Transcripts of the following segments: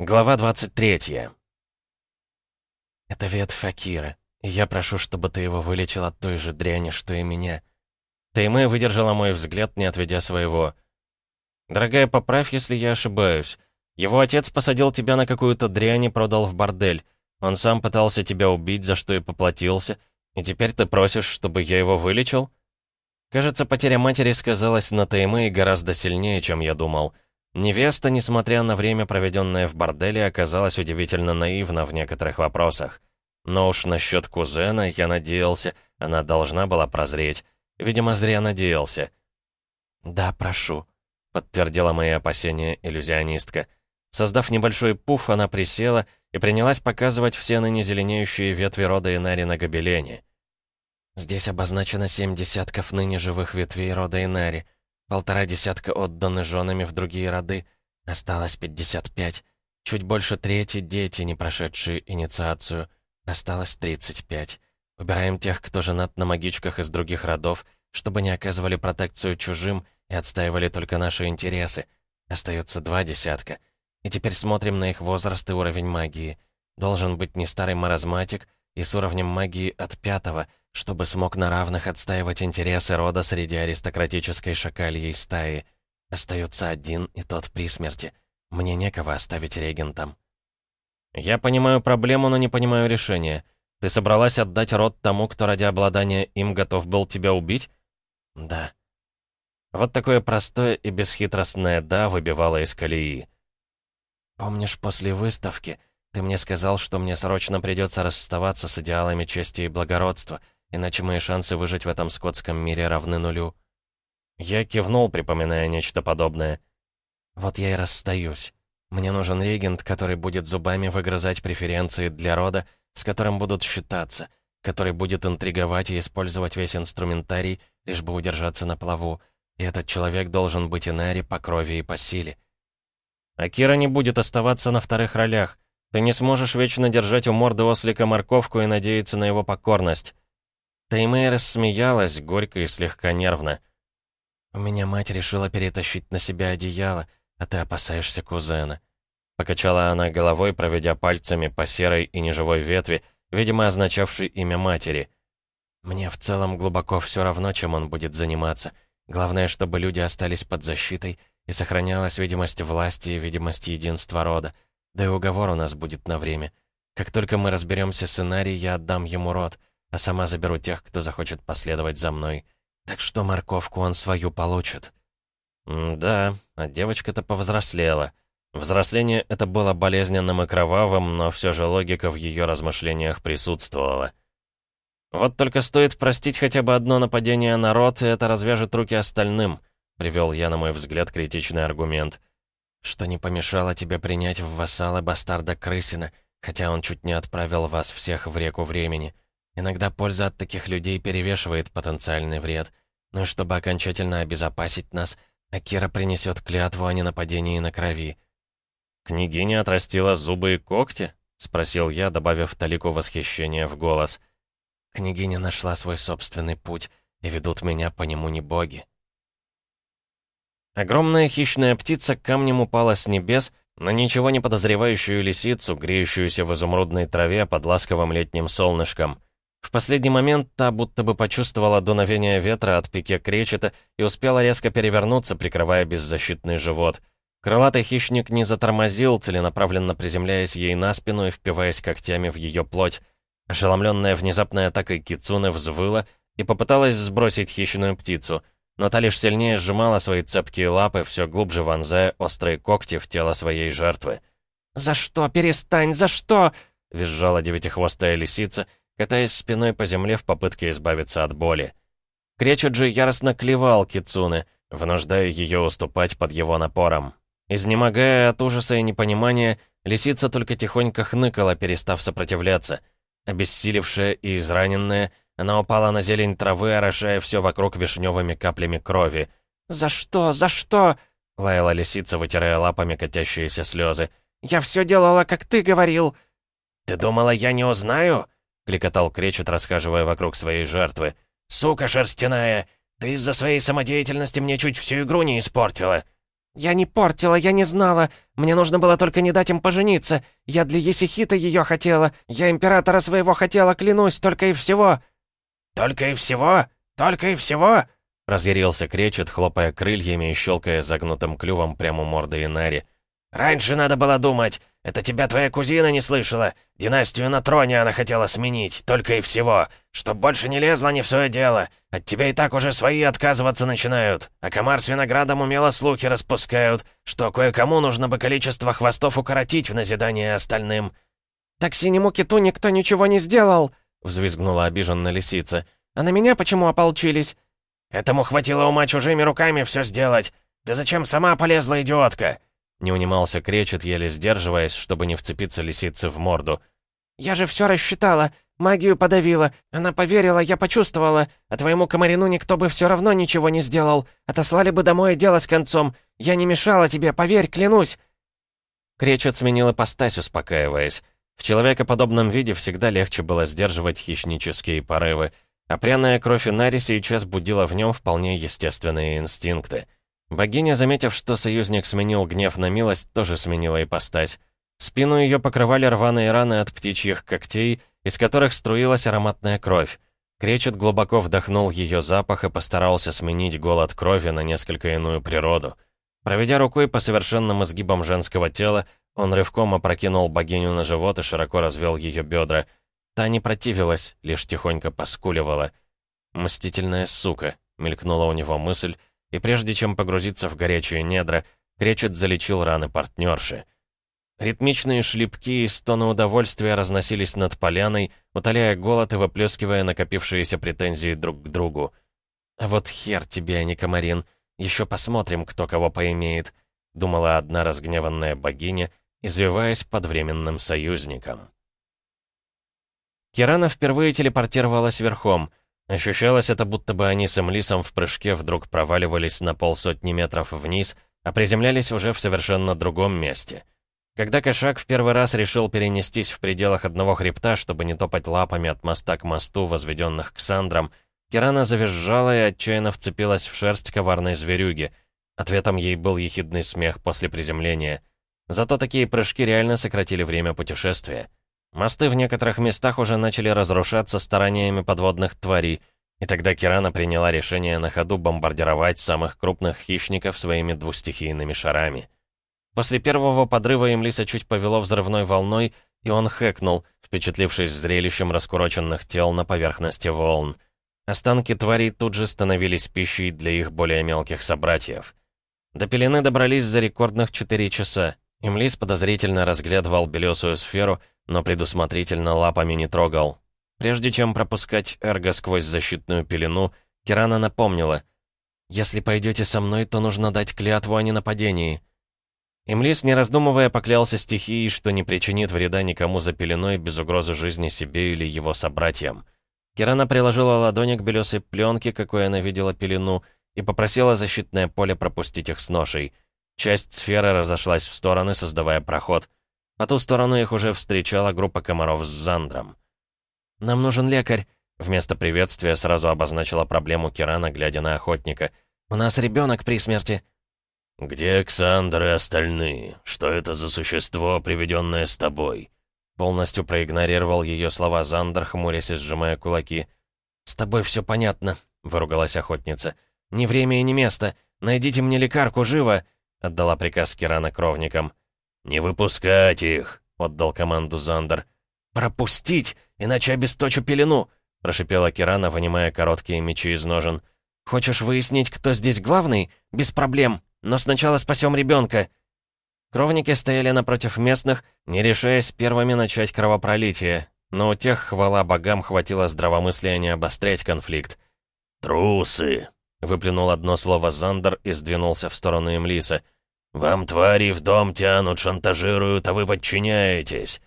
Глава 23. «Это ветвь Факира, и я прошу, чтобы ты его вылечил от той же дряни, что и меня». Таймэ выдержала мой взгляд, не отведя своего. «Дорогая, поправь, если я ошибаюсь. Его отец посадил тебя на какую-то дрянь и продал в бордель. Он сам пытался тебя убить, за что и поплатился. И теперь ты просишь, чтобы я его вылечил?» Кажется, потеря матери сказалась на Таймэ гораздо сильнее, чем я думал. Невеста, несмотря на время, проведенное в борделе, оказалась удивительно наивна в некоторых вопросах. Но уж насчет кузена, я надеялся, она должна была прозреть. Видимо, зря надеялся. «Да, прошу», — подтвердила мои опасения иллюзионистка. Создав небольшой пуф, она присела и принялась показывать все ныне зеленеющие ветви рода Инари на гобелене. «Здесь обозначено семь десятков ныне живых ветвей рода Инари», Полтора десятка отданы женами в другие роды. Осталось 55. Чуть больше трети — дети, не прошедшие инициацию. Осталось 35. Убираем тех, кто женат на магичках из других родов, чтобы не оказывали протекцию чужим и отстаивали только наши интересы. Остается два десятка. И теперь смотрим на их возраст и уровень магии. Должен быть не старый маразматик и с уровнем магии от пятого — чтобы смог на равных отстаивать интересы рода среди аристократической шакальей стаи. Остается один, и тот при смерти. Мне некого оставить регентом. Я понимаю проблему, но не понимаю решения. Ты собралась отдать род тому, кто ради обладания им готов был тебя убить? Да. Вот такое простое и бесхитростное «да» выбивало из колеи. Помнишь, после выставки ты мне сказал, что мне срочно придется расставаться с идеалами чести и благородства — иначе мои шансы выжить в этом скотском мире равны нулю». Я кивнул, припоминая нечто подобное. «Вот я и расстаюсь. Мне нужен регент, который будет зубами выгрызать преференции для рода, с которым будут считаться, который будет интриговать и использовать весь инструментарий, лишь бы удержаться на плаву. И этот человек должен быть Инари по крови и по силе». «Акира не будет оставаться на вторых ролях. Ты не сможешь вечно держать у морды ослика морковку и надеяться на его покорность». Таймэй рассмеялась, горько и слегка нервно. «У меня мать решила перетащить на себя одеяло, а ты опасаешься кузена». Покачала она головой, проведя пальцами по серой и неживой ветви, видимо, означавшей имя матери. «Мне в целом глубоко все равно, чем он будет заниматься. Главное, чтобы люди остались под защитой и сохранялась видимость власти и видимость единства рода. Да и уговор у нас будет на время. Как только мы разберемся с Инари, я отдам ему род а сама заберу тех, кто захочет последовать за мной. Так что морковку он свою получит». «Да, а девочка-то повзрослела. Взросление это было болезненным и кровавым, но все же логика в ее размышлениях присутствовала. «Вот только стоит простить хотя бы одно нападение на род, и это развяжет руки остальным», привел я, на мой взгляд, критичный аргумент. «Что не помешало тебе принять в вассалы бастарда Крысина, хотя он чуть не отправил вас всех в реку времени». Иногда польза от таких людей перевешивает потенциальный вред. Но чтобы окончательно обезопасить нас, Акира принесет клятву о ненападении на крови. «Княгиня отрастила зубы и когти?» — спросил я, добавив талику восхищения в голос. «Княгиня нашла свой собственный путь, и ведут меня по нему не боги». Огромная хищная птица камнем упала с небес на ничего не подозревающую лисицу, греющуюся в изумрудной траве под ласковым летним солнышком. В последний момент та будто бы почувствовала дуновение ветра от пике кречета и успела резко перевернуться, прикрывая беззащитный живот. Крылатый хищник не затормозил, целенаправленно приземляясь ей на спину и впиваясь когтями в ее плоть. Ошеломленная внезапной атакой Кицуны взвыла и попыталась сбросить хищную птицу, но та лишь сильнее сжимала свои цепкие лапы, все глубже вонзая острые когти в тело своей жертвы. «За что? Перестань! За что?» — визжала девятихвостая лисица — катаясь спиной по земле в попытке избавиться от боли. Кречуджи яростно клевал Кицуны, вынуждая ее уступать под его напором. Изнемогая от ужаса и непонимания, лисица только тихонько хныкала, перестав сопротивляться. Обессилевшая и израненная, она упала на зелень травы, орошая все вокруг вишневыми каплями крови. «За что? За что?» — лаяла лисица, вытирая лапами катящиеся слезы. «Я все делала, как ты говорил!» «Ты думала, я не узнаю?» Кликотал Кречет, расхаживая вокруг своей жертвы. «Сука шерстяная! Ты из-за своей самодеятельности мне чуть всю игру не испортила!» «Я не портила, я не знала. Мне нужно было только не дать им пожениться. Я для Есихита ее хотела. Я императора своего хотела, клянусь, только и всего». «Только и всего? Только и всего?» Разъярился кречет, хлопая крыльями и щелкая загнутым клювом прямо мордой Инари. «Раньше надо было думать. Это тебя твоя кузина не слышала. Династию на троне она хотела сменить, только и всего. Чтоб больше не лезла не в свое дело. От тебя и так уже свои отказываться начинают. А комар с виноградом умело слухи распускают, что кое-кому нужно бы количество хвостов укоротить в назидание остальным». «Так синему киту никто ничего не сделал!» — взвизгнула обиженно лисица. «А на меня почему ополчились?» «Этому хватило ума чужими руками все сделать. Ты зачем сама полезла, идиотка?» Не унимался кречет, еле сдерживаясь, чтобы не вцепиться лисице в морду. «Я же все рассчитала, магию подавила. Она поверила, я почувствовала. А твоему комарину никто бы все равно ничего не сделал. Отослали бы домой и дело с концом. Я не мешала тебе, поверь, клянусь». Кречет сменил ипостась, успокаиваясь. В человекоподобном виде всегда легче было сдерживать хищнические порывы, а пряная кровь Инари сейчас будила в нем вполне естественные инстинкты. Богиня, заметив, что союзник сменил гнев на милость, тоже сменила ипостась. Спину ее покрывали рваные раны от птичьих когтей, из которых струилась ароматная кровь. Кречет глубоко вдохнул ее запах и постарался сменить голод крови на несколько иную природу. Проведя рукой по совершенным изгибам женского тела, он рывком опрокинул богиню на живот и широко развел ее бедра. Та не противилась, лишь тихонько поскуливала. «Мстительная сука», — мелькнула у него мысль, и прежде чем погрузиться в горячие недра, Кречет залечил раны партнерши. Ритмичные шлепки и стоны удовольствия разносились над поляной, утоляя голод и выплескивая накопившиеся претензии друг к другу. «А вот хер тебе, а не комарин. Еще посмотрим, кто кого поимеет», — думала одна разгневанная богиня, извиваясь под временным союзником. Кирана впервые телепортировалась верхом — Ощущалось это, будто бы они с Эмлисом в прыжке вдруг проваливались на полсотни метров вниз, а приземлялись уже в совершенно другом месте. Когда кошак в первый раз решил перенестись в пределах одного хребта, чтобы не топать лапами от моста к мосту, возведенных к Сандрам, Кирана завизжала и отчаянно вцепилась в шерсть коварной зверюги. Ответом ей был ехидный смех после приземления. Зато такие прыжки реально сократили время путешествия. Мосты в некоторых местах уже начали разрушаться стараниями подводных тварей, и тогда Кирана приняла решение на ходу бомбардировать самых крупных хищников своими двустихийными шарами. После первого подрыва Имлиса чуть повело взрывной волной, и он хэкнул, впечатлившись зрелищем раскуроченных тел на поверхности волн. Останки тварей тут же становились пищей для их более мелких собратьев. До пелены добрались за рекордных 4 часа. Имлис подозрительно разглядывал белесую сферу, но предусмотрительно лапами не трогал. Прежде чем пропускать Эрго сквозь защитную пелену, Кирана напомнила. «Если пойдете со мной, то нужно дать клятву о ненападении». Имлис, не раздумывая, поклялся стихией, что не причинит вреда никому за пеленой без угрозы жизни себе или его собратьям. Кирана приложила ладони к белесой пленке, какой она видела пелену, и попросила защитное поле пропустить их с ношей. Часть сферы разошлась в стороны, создавая проход. По ту сторону их уже встречала группа комаров с Зандром. «Нам нужен лекарь», — вместо приветствия сразу обозначила проблему Кирана, глядя на охотника. «У нас ребенок при смерти». «Где Александр и остальные? Что это за существо, приведенное с тобой?» Полностью проигнорировал ее слова Зандер, хмурясь и сжимая кулаки. «С тобой все понятно», — выругалась охотница. «Ни время и ни место. Найдите мне лекарку, живо!» — отдала приказ Кирана кровникам. «Не выпускать их!» — отдал команду Зандер. «Пропустить, иначе обесточу пелену!» — прошипела Кирана, вынимая короткие мечи из ножен. «Хочешь выяснить, кто здесь главный? Без проблем, но сначала спасем ребенка!» Кровники стояли напротив местных, не решаясь первыми начать кровопролитие, но у тех, хвала богам, хватило здравомыслия не обострять конфликт. «Трусы!» — выплюнул одно слово Зандер и сдвинулся в сторону Эмлиса — «Вам твари в дом тянут, шантажируют, а вы подчиняетесь!»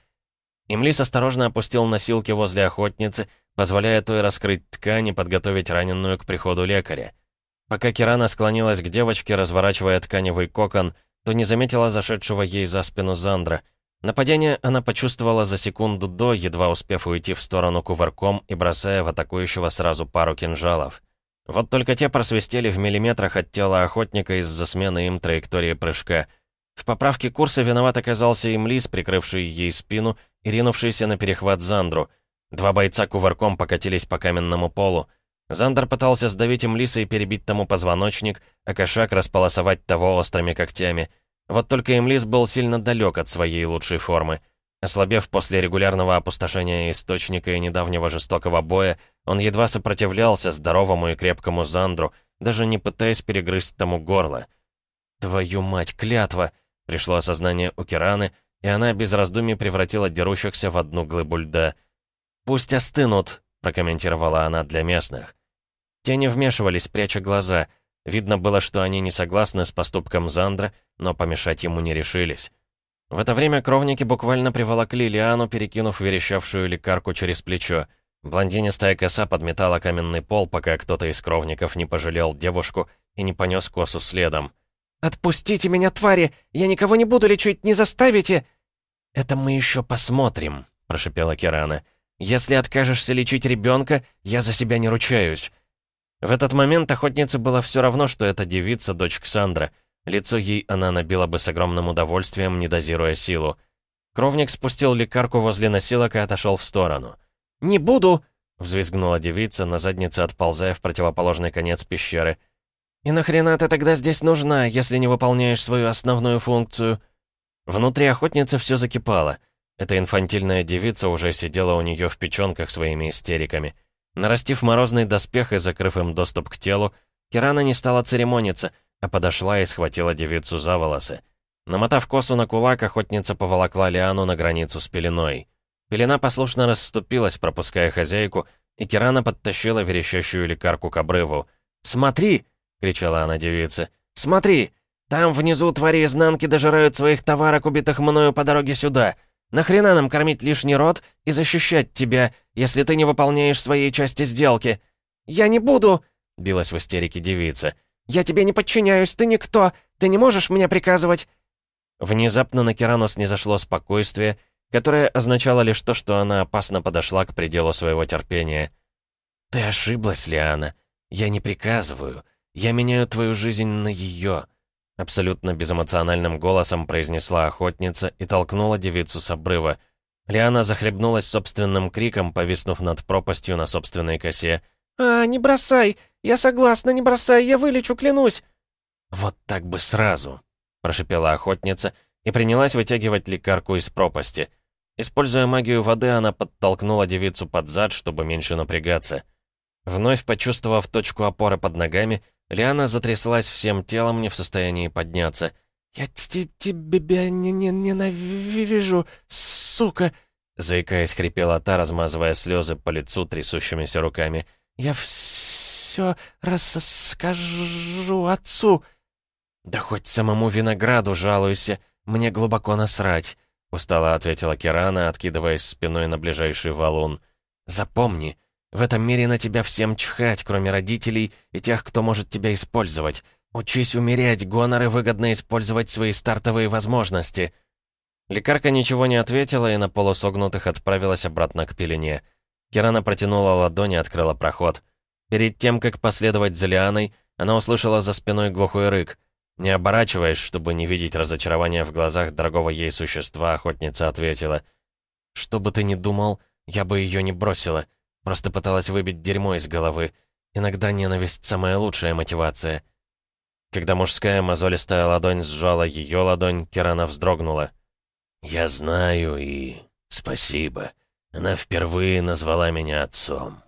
Имлис осторожно опустил носилки возле охотницы, позволяя той раскрыть ткань и подготовить раненую к приходу лекаря. Пока Кирана склонилась к девочке, разворачивая тканевый кокон, то не заметила зашедшего ей за спину Зандра. Нападение она почувствовала за секунду до, едва успев уйти в сторону кувырком и бросая в атакующего сразу пару кинжалов. Вот только те просвистели в миллиметрах от тела охотника из-за смены им траектории прыжка. В поправке курса виноват оказался им лис, прикрывший ей спину и ринувшийся на перехват Зандру. Два бойца кувырком покатились по каменному полу. Зандер пытался сдавить им лиса и перебить тому позвоночник, а кошак располосовать того острыми когтями. Вот только имлис был сильно далек от своей лучшей формы. Ослабев после регулярного опустошения источника и недавнего жестокого боя, он едва сопротивлялся здоровому и крепкому Зандру, даже не пытаясь перегрызть тому горло. «Твою мать, клятва!» — пришло осознание у Кираны, и она без раздумий превратила дерущихся в одну глыбу льда. «Пусть остынут», — прокомментировала она для местных. Те не вмешивались, пряча глаза. Видно было, что они не согласны с поступком Зандра, но помешать ему не решились. В это время кровники буквально приволокли Лиану, перекинув верещавшую лекарку через плечо. Блондинистая коса подметала каменный пол, пока кто-то из кровников не пожалел девушку и не понес косу следом. «Отпустите меня, твари! Я никого не буду лечить, не заставите!» «Это мы еще посмотрим», — прошипела Кирана. «Если откажешься лечить ребенка, я за себя не ручаюсь». В этот момент охотнице было все равно, что эта девица — дочь Ксандра. Лицо ей она набила бы с огромным удовольствием, не дозируя силу. Кровник спустил лекарку возле носилок и отошел в сторону. «Не буду!» — взвизгнула девица, на заднице отползая в противоположный конец пещеры. «И нахрена ты тогда здесь нужна, если не выполняешь свою основную функцию?» Внутри охотницы все закипало. Эта инфантильная девица уже сидела у нее в печенках своими истериками. Нарастив морозный доспех и закрыв им доступ к телу, Кирана не стала церемониться, а подошла и схватила девицу за волосы. Намотав косу на кулак, охотница поволокла Лиану на границу с пеленой. Пелена послушно расступилась, пропуская хозяйку, и Кирана подтащила верещащую лекарку к обрыву. «Смотри!» — кричала она девице. «Смотри! Там внизу твари изнанки дожирают своих товарок, убитых мною по дороге сюда. Нахрена нам кормить лишний рот и защищать тебя, если ты не выполняешь своей части сделки? Я не буду!» — билась в истерике девица. «Я тебе не подчиняюсь, ты никто! Ты не можешь мне приказывать!» Внезапно на Керанус не зашло спокойствие, которое означало лишь то, что она опасно подошла к пределу своего терпения. «Ты ошиблась, Лиана. Я не приказываю. Я меняю твою жизнь на ее», — абсолютно безэмоциональным голосом произнесла охотница и толкнула девицу с обрыва. Лиана захлебнулась собственным криком, повиснув над пропастью на собственной косе. «А, не бросай! Я согласна, не бросай, я вылечу, клянусь!» «Вот так бы сразу!» — прошипела охотница и принялась вытягивать лекарку из пропасти. Используя магию воды, она подтолкнула девицу под зад, чтобы меньше напрягаться. Вновь почувствовав точку опоры под ногами, Лиана затряслась всем телом, не в состоянии подняться. «Я тебя не не ненавижу, сука!» Заикаясь, хрипела та, размазывая слезы по лицу трясущимися руками. «Я все расскажу отцу!» «Да хоть самому винограду жалуйся, мне глубоко насрать», — устало ответила Кирана, откидываясь спиной на ближайший валун. «Запомни, в этом мире на тебя всем чхать, кроме родителей и тех, кто может тебя использовать. Учись умереть, гоноры выгодно использовать свои стартовые возможности». Лекарка ничего не ответила и на полусогнутых отправилась обратно к пелене. Кирана протянула ладони и открыла проход. Перед тем, как последовать за Лианой, она услышала за спиной глухой рык. Не оборачиваясь, чтобы не видеть разочарования в глазах дорогого ей существа, охотница ответила. «Что бы ты ни думал, я бы ее не бросила. Просто пыталась выбить дерьмо из головы. Иногда ненависть — самая лучшая мотивация. Когда мужская мозолистая ладонь сжала ее ладонь, Кирана вздрогнула. «Я знаю и... спасибо. Она впервые назвала меня отцом».